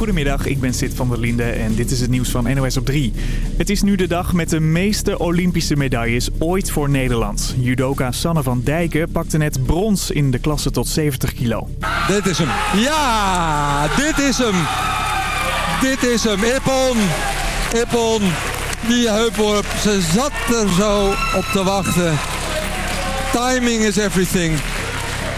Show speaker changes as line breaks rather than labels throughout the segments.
Goedemiddag, ik ben Sid van der Linde en dit is het nieuws van NOS op 3. Het is nu de dag met de meeste Olympische medailles ooit voor Nederland. Judoka Sanne van Dijken pakte net brons in de klasse tot 70 kilo.
Dit is hem. Ja, dit is hem. Dit is hem. Ippon. Ippon. Die heupworp. Ze zat er zo op te wachten. Timing is everything.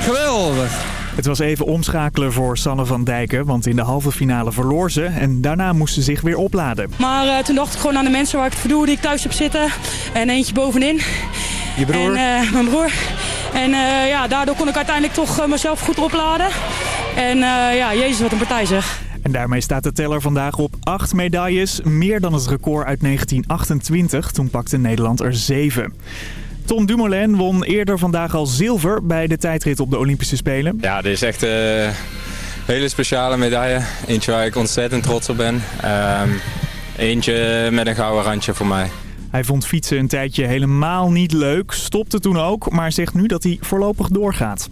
Geweldig.
Het was even omschakelen voor Sanne van Dijken, want in de halve finale verloor ze en daarna moest ze zich weer opladen.
Maar uh, toen dacht ik gewoon aan de mensen waar ik het verdoe die ik thuis heb zitten en eentje bovenin.
Je broer?
En, uh, mijn broer. En uh, ja, daardoor kon ik uiteindelijk toch mezelf goed opladen. En ja, jezus wat een partij zeg.
En daarmee staat de teller vandaag op 8 medailles. Meer dan het record uit 1928. Toen pakte Nederland er 7. Tom Dumoulin won eerder vandaag al zilver bij de tijdrit op de Olympische Spelen.
Ja, dit is echt een hele speciale medaille. Eentje waar ik ontzettend trots op ben. Um, eentje met een gouden randje voor mij.
Hij vond fietsen een tijdje helemaal niet leuk, stopte toen ook, maar zegt nu dat hij voorlopig doorgaat.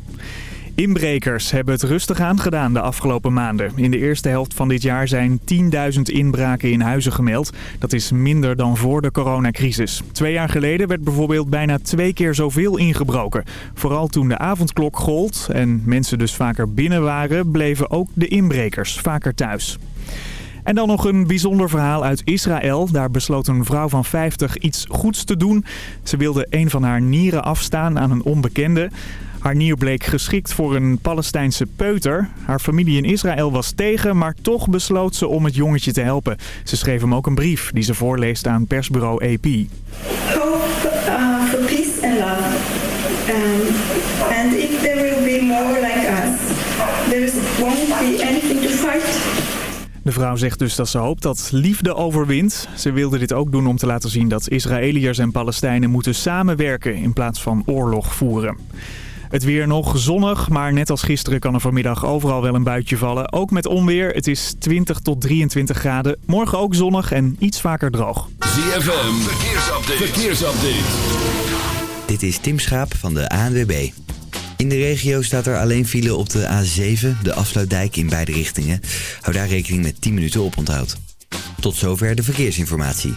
Inbrekers hebben het rustig aangedaan de afgelopen maanden. In de eerste helft van dit jaar zijn 10.000 inbraken in huizen gemeld. Dat is minder dan voor de coronacrisis. Twee jaar geleden werd bijvoorbeeld bijna twee keer zoveel ingebroken. Vooral toen de avondklok gold en mensen dus vaker binnen waren... bleven ook de inbrekers vaker thuis. En dan nog een bijzonder verhaal uit Israël. Daar besloot een vrouw van 50 iets goeds te doen. Ze wilde een van haar nieren afstaan aan een onbekende. Haar nier bleek geschikt voor een Palestijnse peuter. Haar familie in Israël was tegen, maar toch besloot ze om het jongetje te helpen. Ze schreef hem ook een brief die ze voorleest aan persbureau AP.
Hope uh, for peace and love. Um, and if there will be more like us, there won't be anything to fight.
De vrouw zegt dus dat ze hoopt dat liefde overwint. Ze wilde dit ook doen om te laten zien dat Israëliërs en Palestijnen moeten samenwerken in plaats van oorlog voeren. Het weer nog zonnig, maar net als gisteren kan er vanmiddag overal wel een buitje vallen. Ook met onweer. Het is 20 tot 23 graden. Morgen ook zonnig en iets vaker droog.
ZFM, verkeersupdate. verkeersupdate.
Dit is Tim Schaap van de ANWB. In de regio staat er alleen file op de A7, de afsluitdijk in beide richtingen. Hou daar rekening met 10 minuten oponthoud. Tot zover de verkeersinformatie.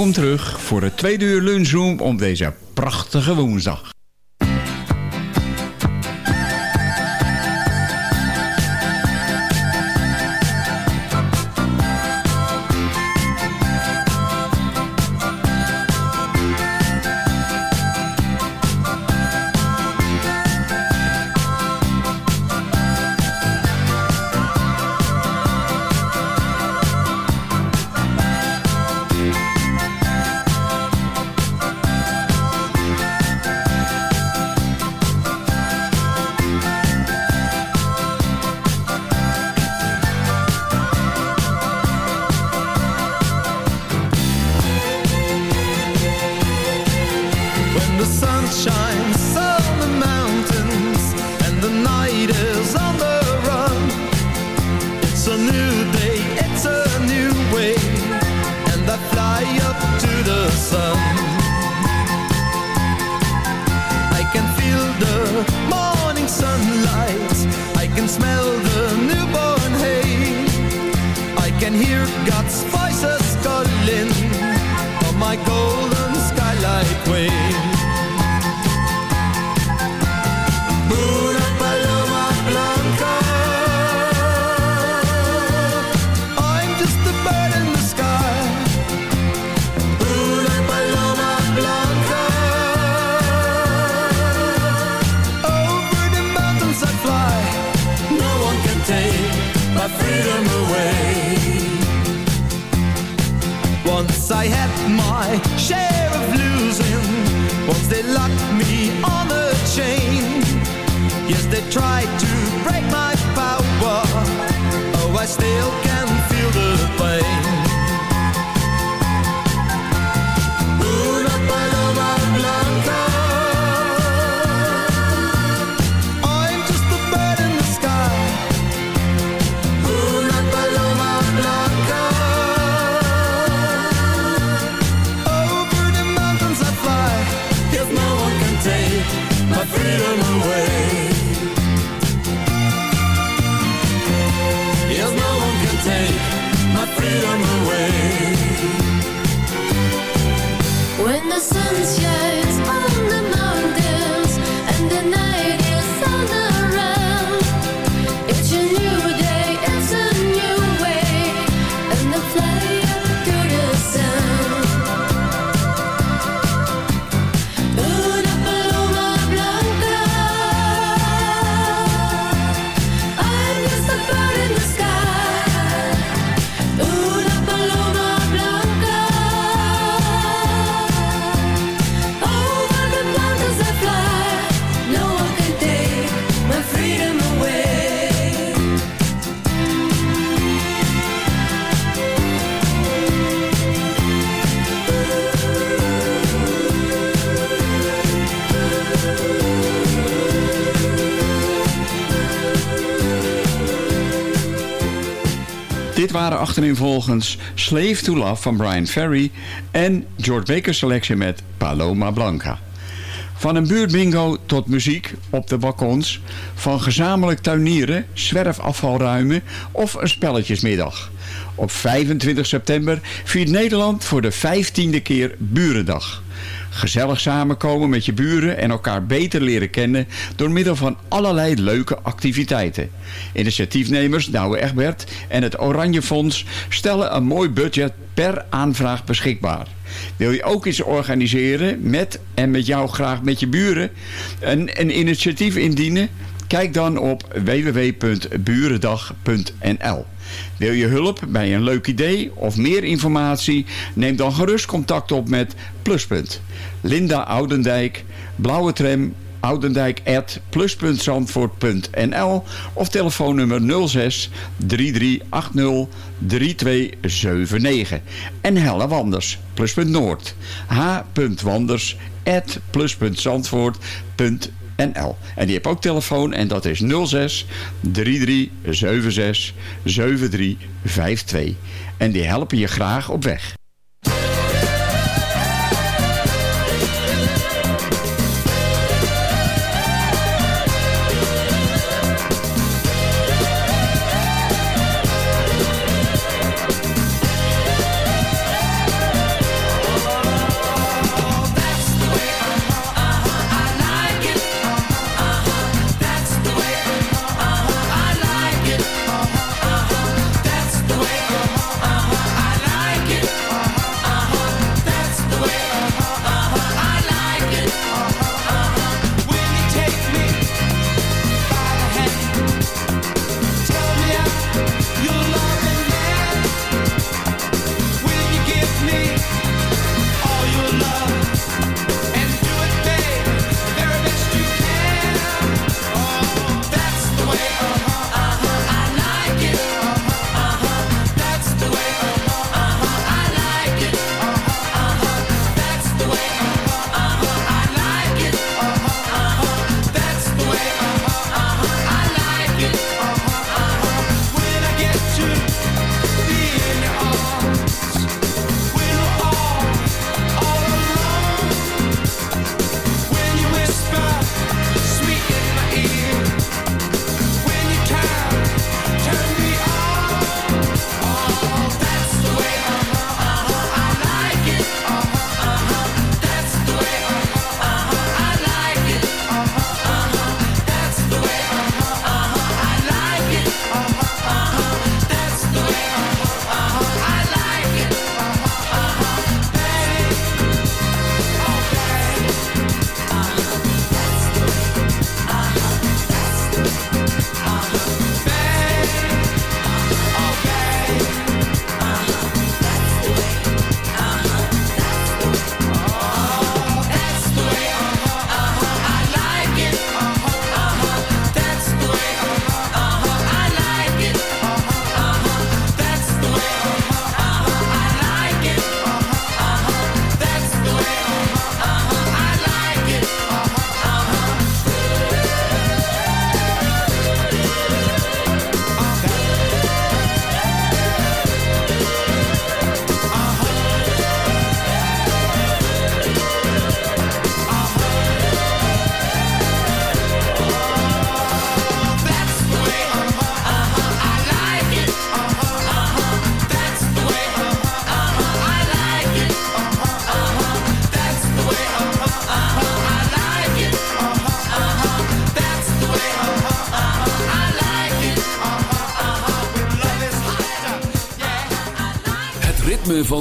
Welkom terug voor het tweede uur lunchroom op deze prachtige woensdag.
My share of losing. Once they locked me on a chain. Yes, they tried to break my power. Oh, I still can
Dit waren achterin Slave to Love van Brian Ferry en George Baker's selectie met Paloma Blanca. Van een buurtbingo tot muziek op de balkons, van gezamenlijk tuinieren, zwerfafvalruimen of een spelletjesmiddag. Op 25 september viert Nederland voor de 15e keer Burendag. Gezellig samenkomen met je buren en elkaar beter leren kennen door middel van allerlei leuke activiteiten. Initiatiefnemers Douwe Egbert en het Oranje Fonds stellen een mooi budget per aanvraag beschikbaar. Wil je ook iets organiseren met en met jou graag met je buren een, een initiatief indienen? Kijk dan op www.burendag.nl. Wil je hulp bij een leuk idee of meer informatie? Neem dan gerust contact op met Pluspunt. Linda Oudendijk, Blauwe Tram, Oudendijk at of telefoonnummer 06 3380 3279. En Helle Wanders, Pluspunt Noord, h.wanders at plus.zandvoort.nl En die heeft ook telefoon en dat is 06 3376 7352. En die helpen je graag op weg.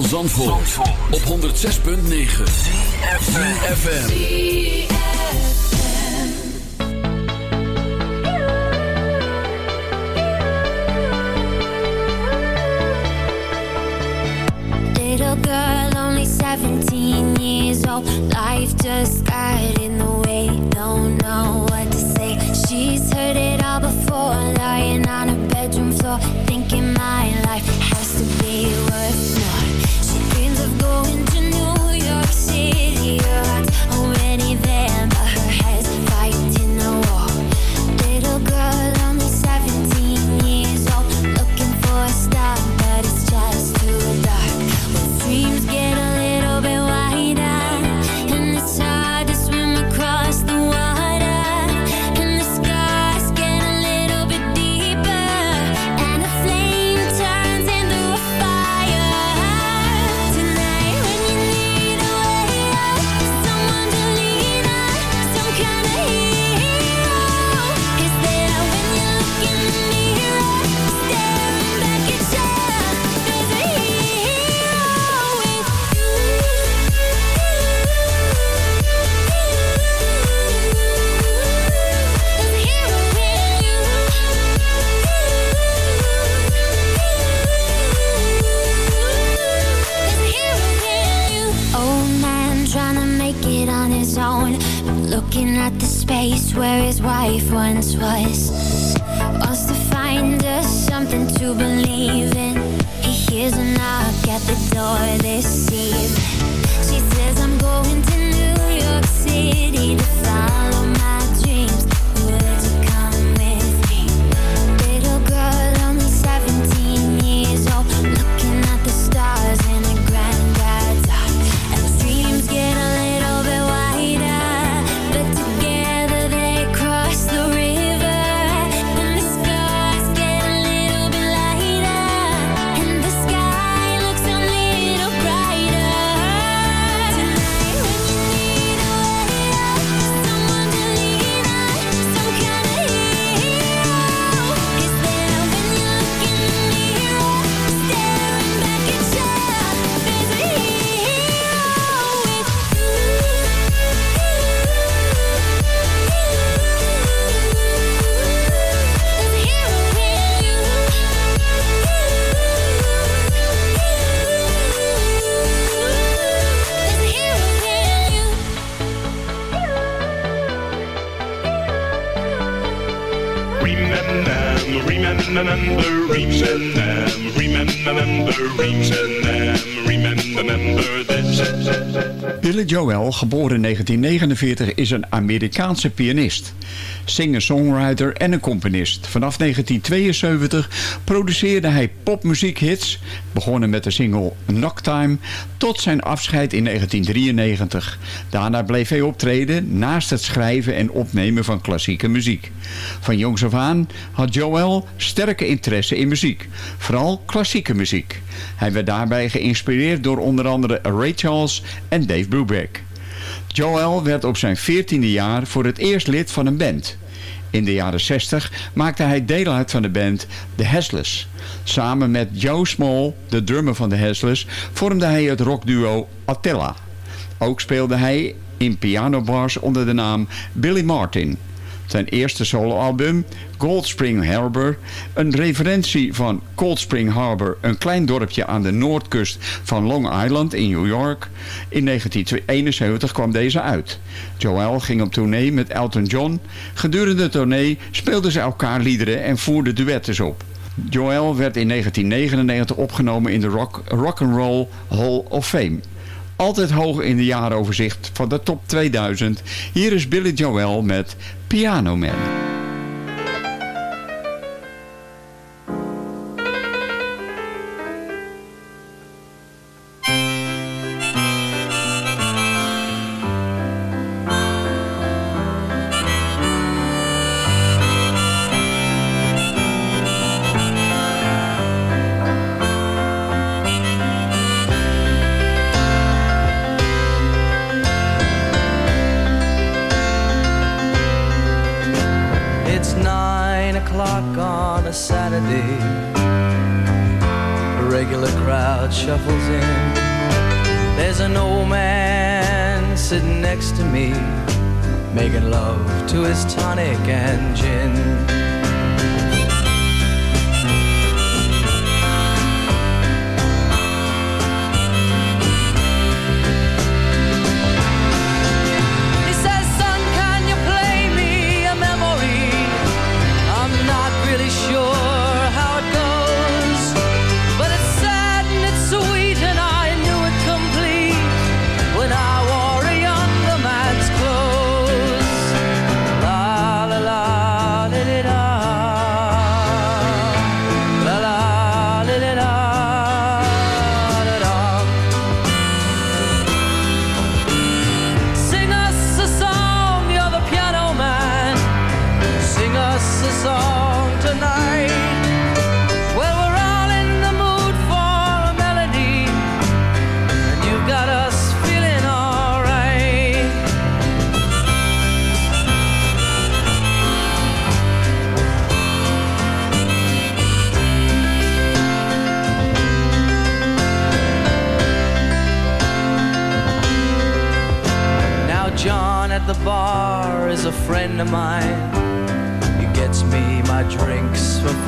Van Zandvoort, op 106.9 CFFM
Little girl, only 17 years old. Life just got in the way. Once was. Wants to find us something to believe in. He hears a knock at the door this
Geboren in 1949, is een Amerikaanse pianist, singer-songwriter en een componist. Vanaf 1972 produceerde hij popmuziekhits, begonnen met de single Knocktime, tot zijn afscheid in 1993. Daarna bleef hij optreden naast het schrijven en opnemen van klassieke muziek. Van jongs af aan had Joel sterke interesse in muziek, vooral klassieke muziek. Hij werd daarbij geïnspireerd door onder andere Ray Charles en Dave Brubeck. Joel werd op zijn 14e jaar voor het eerst lid van een band. In de jaren 60 maakte hij deel uit van de band The Haslers. Samen met Joe Small, de drummer van The Haslers, vormde hij het rockduo Attila. Ook speelde hij in pianobars onder de naam Billy Martin. Zijn eerste soloalbum, Gold Spring Harbor, een referentie van Cold Spring Harbor, een klein dorpje aan de noordkust van Long Island in New York. In 1971 kwam deze uit. Joel ging op tournee met Elton John. Gedurende de tournee speelden ze elkaar liederen en voerden duettes op. Joel werd in 1999 opgenomen in de rock, rock Hall of Fame. Altijd hoog in de jaaroverzicht van de top 2000. Hier is Billy Joel met Piano Man.
next to me, making love to his tonic and gin.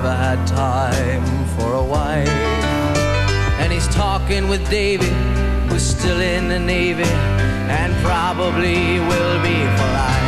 never had time for a wife. And he's talking with Davy, who's still in the Navy and probably will be for life.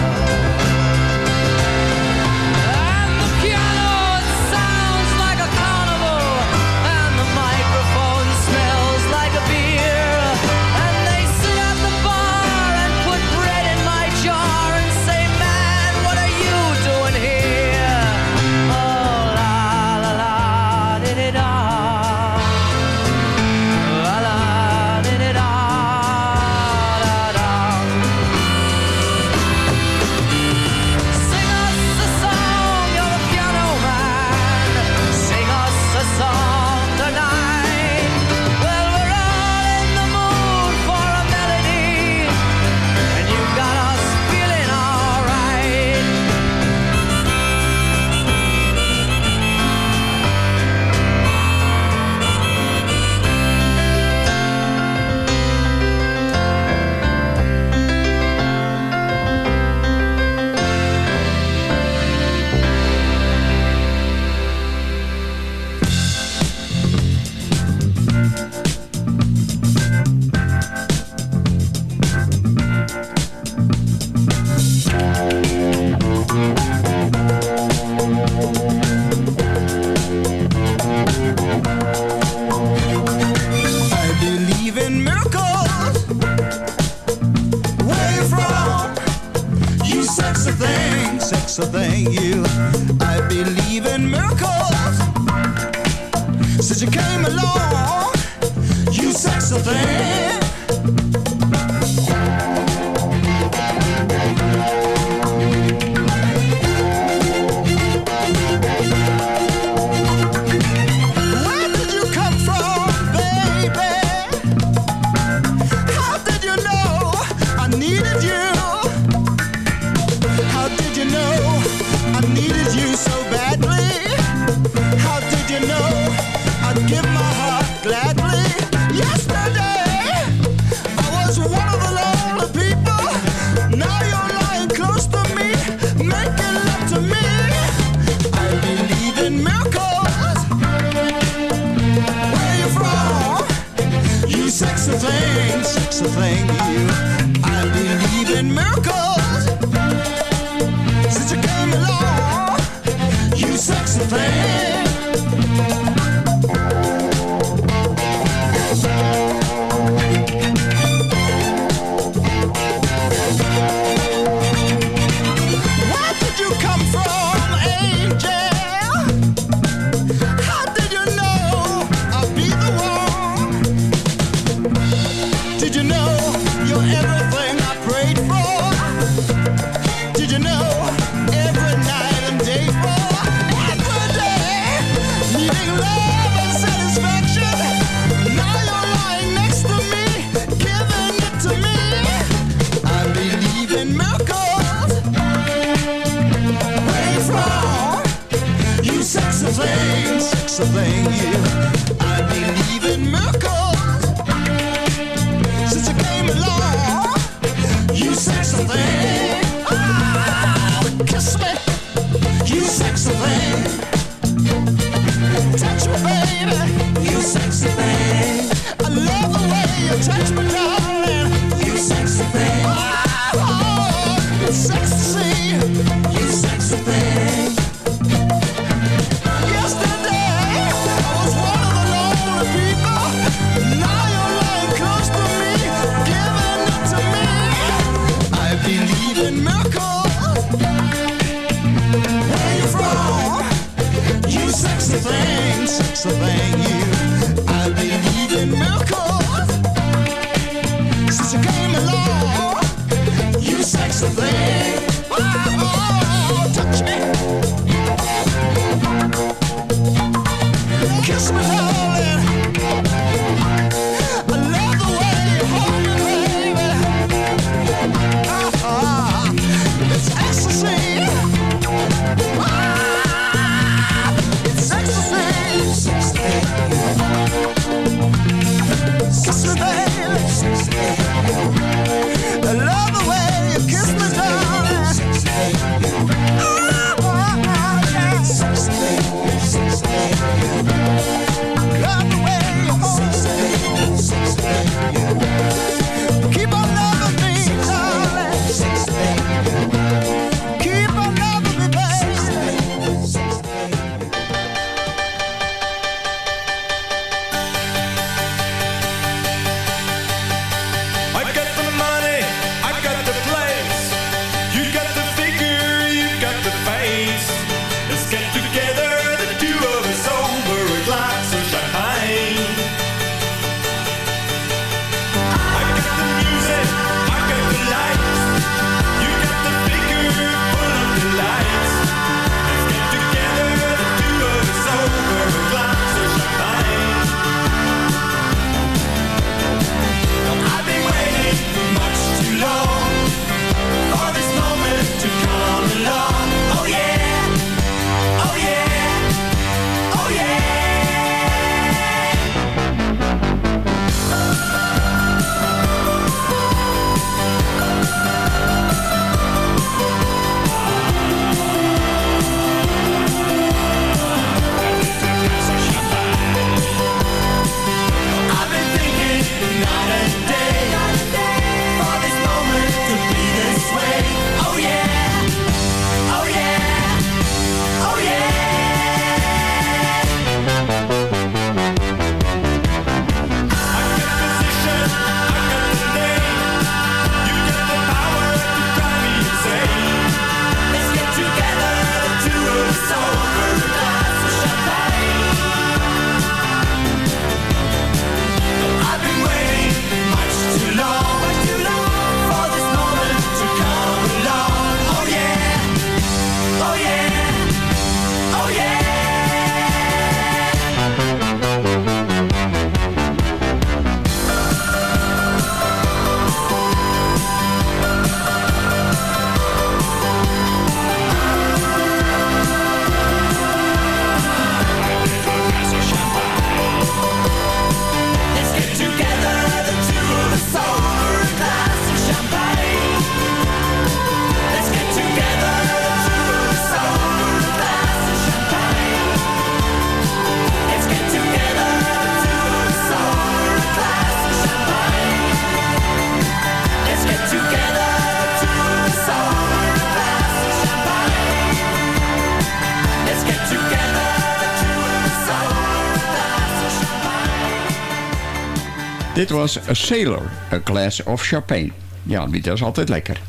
Dit was A Sailor, A Glass of Champagne. Ja, die is altijd lekker.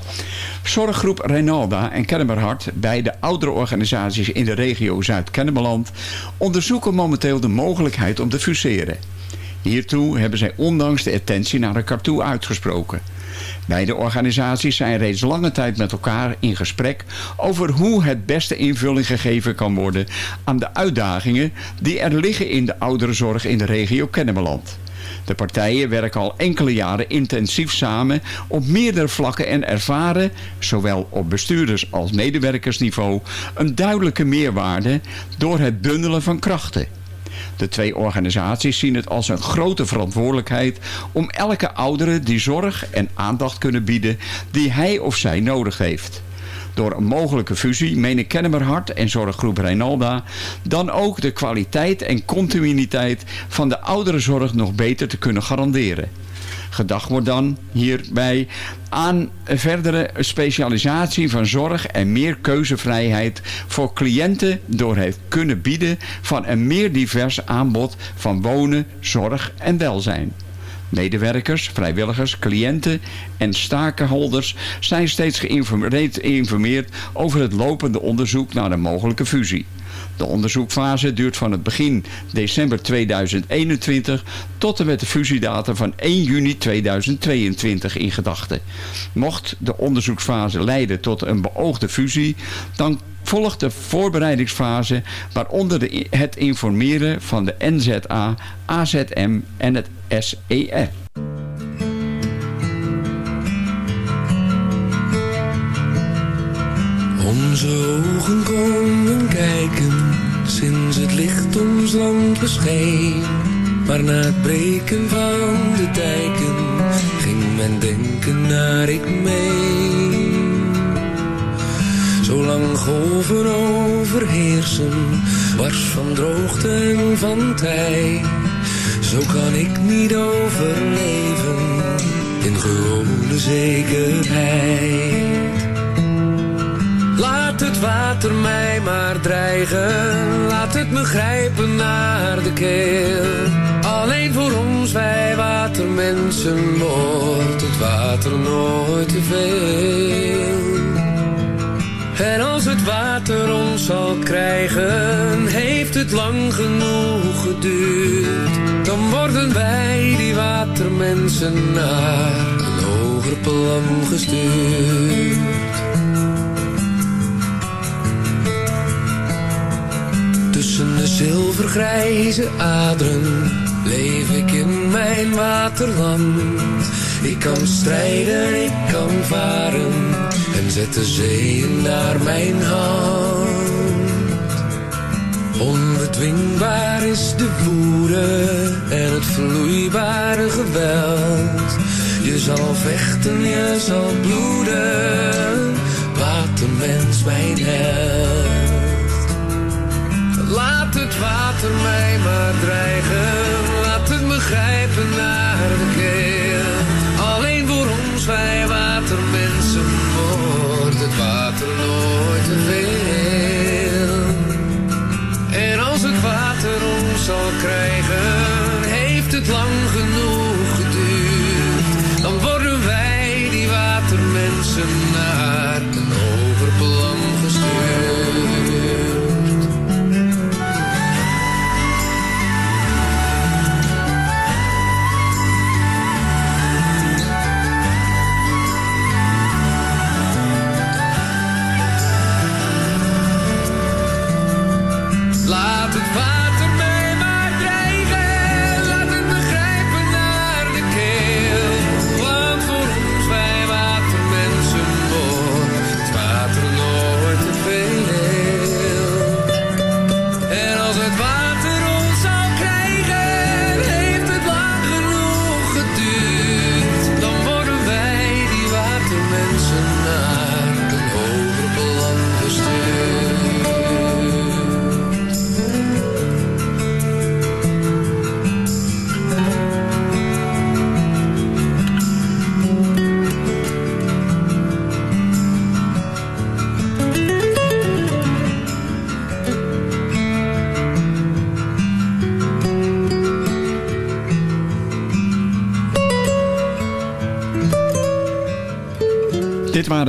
Zorggroep Reinalda en Kennemerhart, beide oudere organisaties in de regio Zuid-Kennemerland, onderzoeken momenteel de mogelijkheid om te fuseren. Hiertoe hebben zij ondanks de attentie naar elkaar toe uitgesproken. Beide organisaties zijn reeds lange tijd met elkaar in gesprek over hoe het beste invulling gegeven kan worden aan de uitdagingen die er liggen in de ouderenzorg in de regio Kennemerland. De partijen werken al enkele jaren intensief samen op meerdere vlakken en ervaren, zowel op bestuurders- als medewerkersniveau, een duidelijke meerwaarde door het bundelen van krachten. De twee organisaties zien het als een grote verantwoordelijkheid om elke oudere die zorg en aandacht kunnen bieden die hij of zij nodig heeft. Door een mogelijke fusie menen Kennemerhart en Zorggroep Reinalda dan ook de kwaliteit en continuïteit van de ouderenzorg nog beter te kunnen garanderen. Gedacht wordt dan hierbij aan verdere specialisatie van zorg en meer keuzevrijheid voor cliënten door het kunnen bieden van een meer divers aanbod van wonen, zorg en welzijn. Medewerkers, vrijwilligers, cliënten en stakenholders zijn steeds geïnformeerd geïnformeerd over het lopende onderzoek naar een mogelijke fusie. De onderzoekfase duurt van het begin december 2021 tot en met de fusiedatum van 1 juni 2022 in gedachten. Mocht de onderzoeksfase leiden tot een beoogde fusie, dan volgt de voorbereidingsfase waaronder de, het informeren van de NZA, AZM en het SER.
Onze ogen konden kijken sinds het licht ons land bescheen. Maar na het breken van de dijken ging mijn denken naar ik mee. Zolang golven overheersen, wars van droogte en van tij. Zo kan ik niet overleven in gewone zekerheid. Laat het water mij maar dreigen, laat het me grijpen naar de keel. Alleen voor ons, wij watermensen, wordt het water nooit te veel. En als het water ons zal krijgen, heeft het lang genoeg geduurd. Dan worden wij, die watermensen, naar een hoger plan gestuurd. Zilvergrijze aderen leef ik in mijn waterland. Ik kan strijden, ik kan varen en zet de zeeën naar mijn hand. Onbedwingbaar is de woede en het vloeibare geweld. Je zal vechten, je zal bloeden, watermens mijn held. Water mij maar dreigen, laat het me grijpen naar de keel. Alleen voor ons, wij watermensen, wordt het water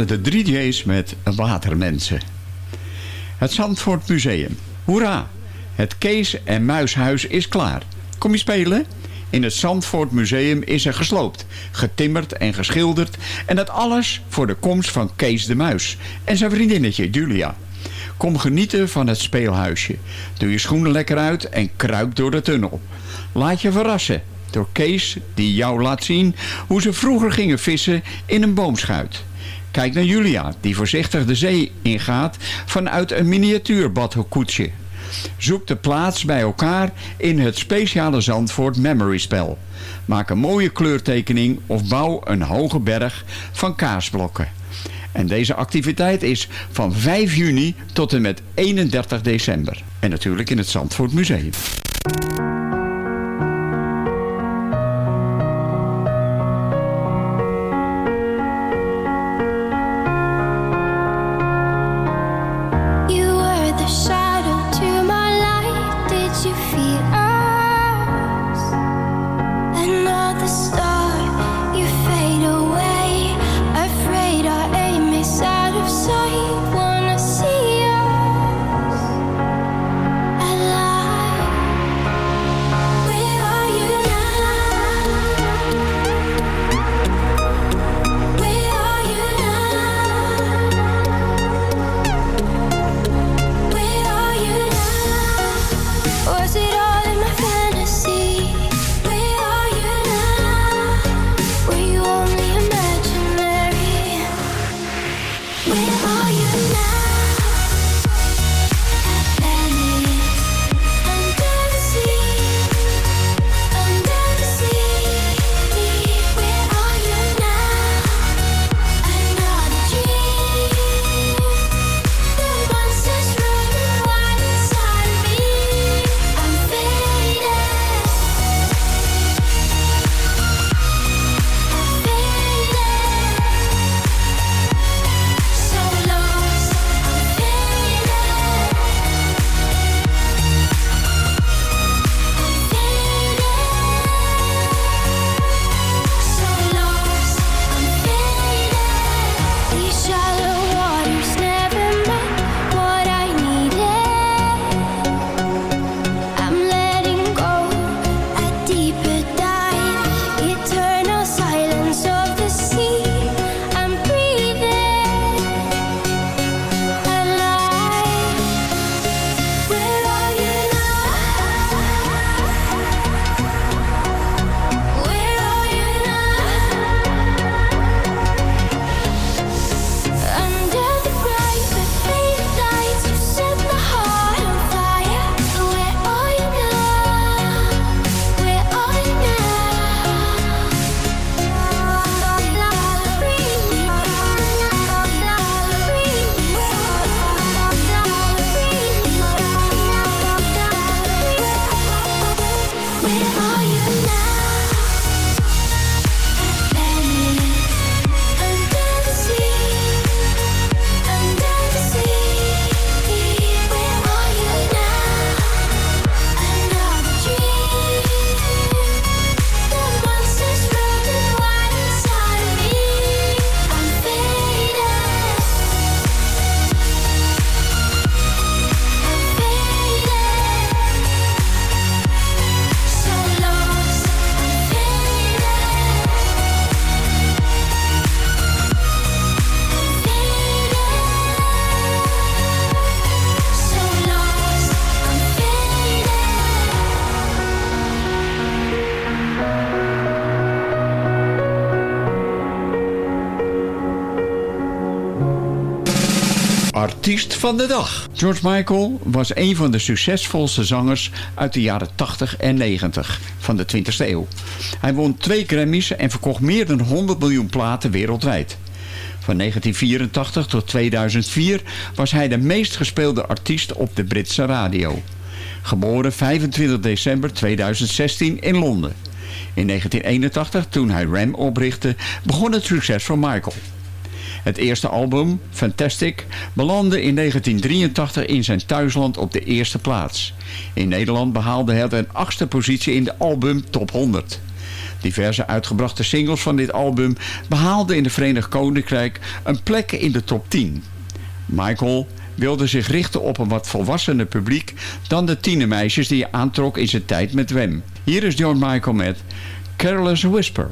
de 3J's met Watermensen. Het Zandvoort Museum. Hoera! Het Kees en Muishuis is klaar. Kom je spelen? In het Zandvoort Museum is er gesloopt, getimmerd en geschilderd. En dat alles voor de komst van Kees de Muis en zijn vriendinnetje Julia. Kom genieten van het speelhuisje. Doe je schoenen lekker uit en kruip door de tunnel. Laat je verrassen door Kees die jou laat zien hoe ze vroeger gingen vissen in een boomschuit. Kijk naar Julia die voorzichtig de zee ingaat vanuit een miniatuurbadkoetsje. Zoek de plaats bij elkaar in het speciale Zandvoort Memory Spel. Maak een mooie kleurtekening of bouw een hoge berg van kaasblokken. En deze activiteit is van 5 juni tot en met 31 december. En natuurlijk in het Zandvoort Museum. Artiest van de dag. George Michael was een van de succesvolste zangers uit de jaren 80 en 90 van de 20e eeuw. Hij won twee Grammys en verkocht meer dan 100 miljoen platen wereldwijd. Van 1984 tot 2004 was hij de meest gespeelde artiest op de Britse radio. Geboren 25 december 2016 in Londen. In 1981, toen hij Ram oprichtte, begon het succes van Michael. Het eerste album, Fantastic, belandde in 1983 in zijn thuisland op de eerste plaats. In Nederland behaalde het een achtste positie in de album Top 100.
Diverse uitgebrachte singles van dit album behaalden in de Verenigd Koninkrijk een plek in de top 10. Michael wilde zich richten op een wat volwassener publiek dan de tienermeisjes die hij aantrok in zijn tijd met Wem. Hier is John Michael met Careless Whisper.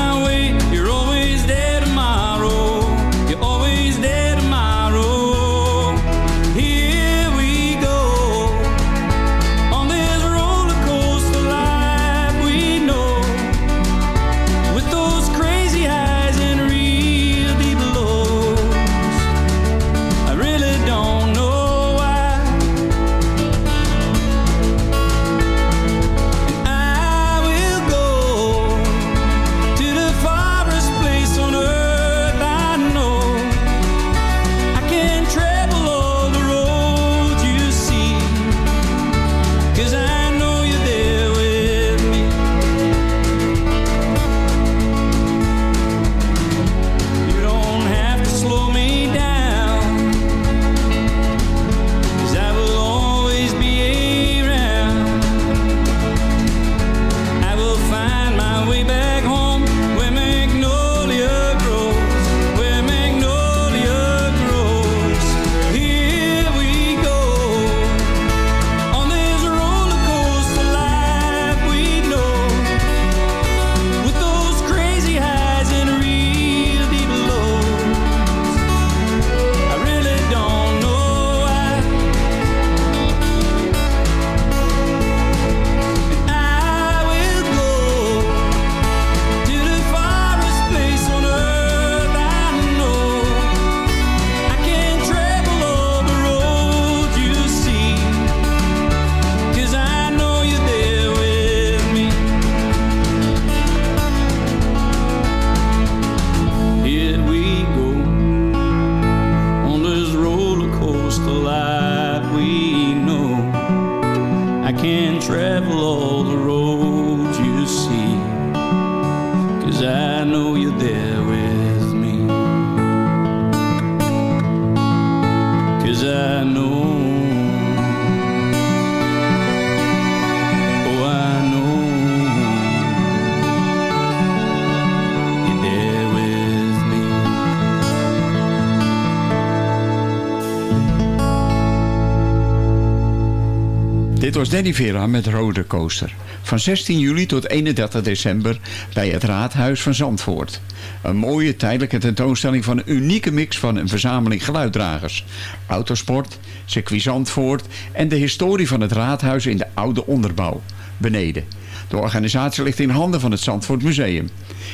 Primavera met rollercoaster. Van 16 juli tot 31 december bij het Raadhuis van Zandvoort. Een mooie tijdelijke tentoonstelling van een unieke mix van een verzameling geluiddragers. Autosport, circuit Zandvoort en de historie van het raadhuis in de oude onderbouw, beneden. De organisatie ligt in handen van het Zandvoort Museum.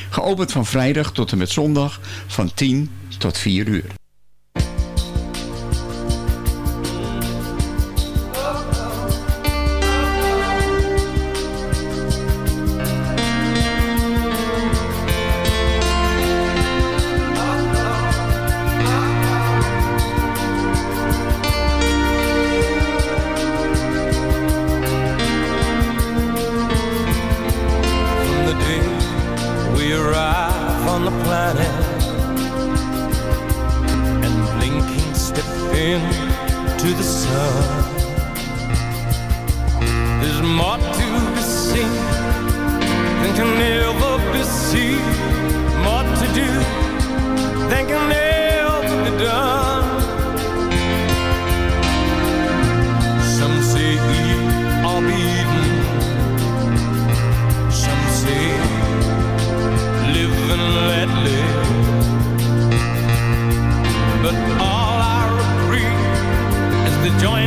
Geopend van vrijdag tot en met zondag van 10 tot 4 uur.
on the planet
and blinking step into the sun. There's more to be seen than can ever be seen, more to do than can ever be done.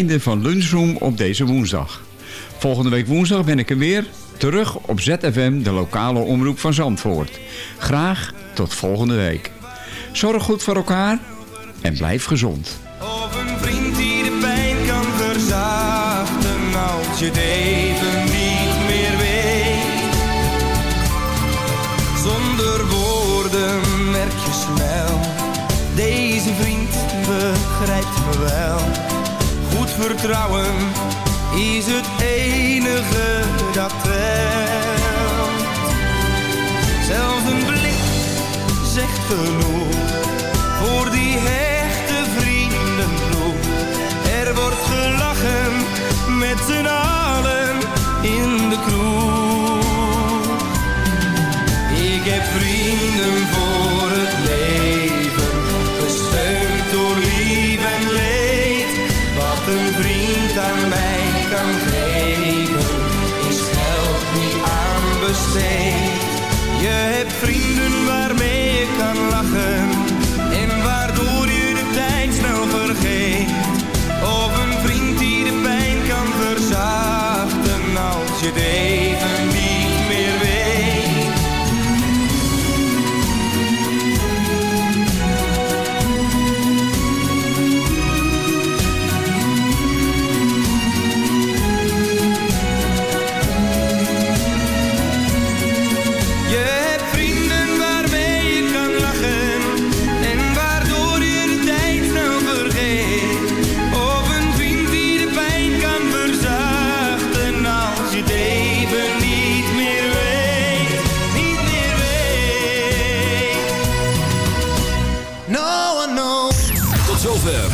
einde van Lunchroom op deze woensdag. Volgende week woensdag ben ik er weer, terug op ZFM, de lokale omroep van Zandvoort. Graag tot volgende week. Zorg goed voor elkaar en blijf gezond.
Of een vriend die de pijn kan verzachten als je het even niet meer weet. Zonder woorden merk je snel, deze vriend begrijpt me wel. Goed vertrouwen is het enige dat telt. Zelfs een blik zegt genoeg voor die hechte vriendenploeg. Er wordt gelachen met z'n allen in de kroeg. Ik heb vrienden